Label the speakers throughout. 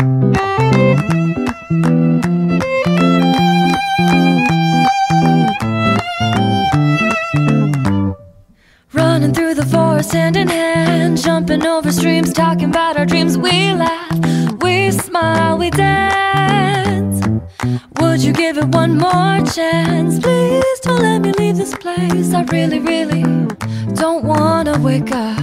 Speaker 1: Running through the forest hand in hand, jumping over streams, talking about our dreams. We laugh, we smile, we dance. Would you give it one more chance? Please don't let me leave this place. I really, really don't wanna wake up.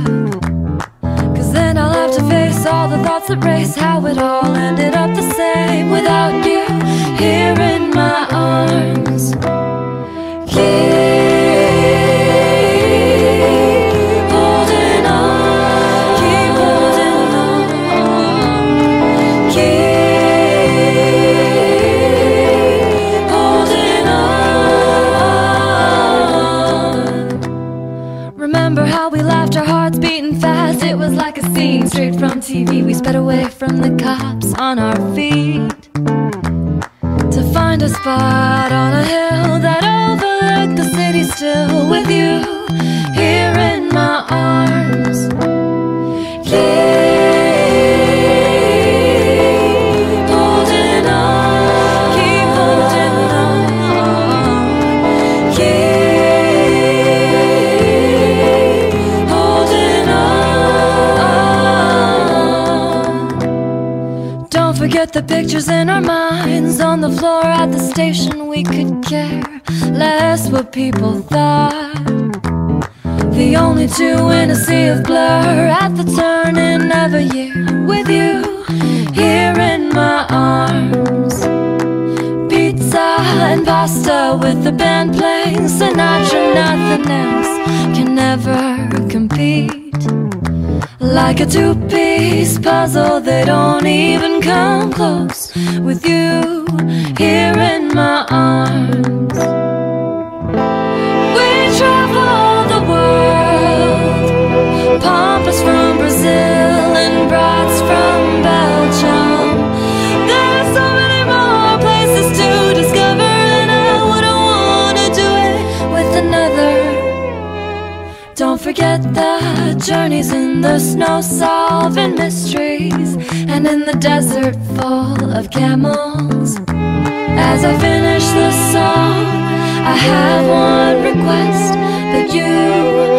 Speaker 1: Cause then I'll have to face all the thoughts that race, how it all ended up the same without you here in my arms. Our hearts beating fast. It was like a scene straight from TV. We sped away from the cops on our feet to find a spot on a hill forget the pictures in our minds on the floor at the station. We could care less what people thought. The only two in a sea of blur at the turning of a year with you here in my arms. Pizza and pasta with the band playing Sinatra, nothing else can ever compete. Like a two piece puzzle, they don't even come close with you here in my arms. Forget the journeys in the snow, solving mysteries, and in the desert full of camels. As I finish the song, I have one request that you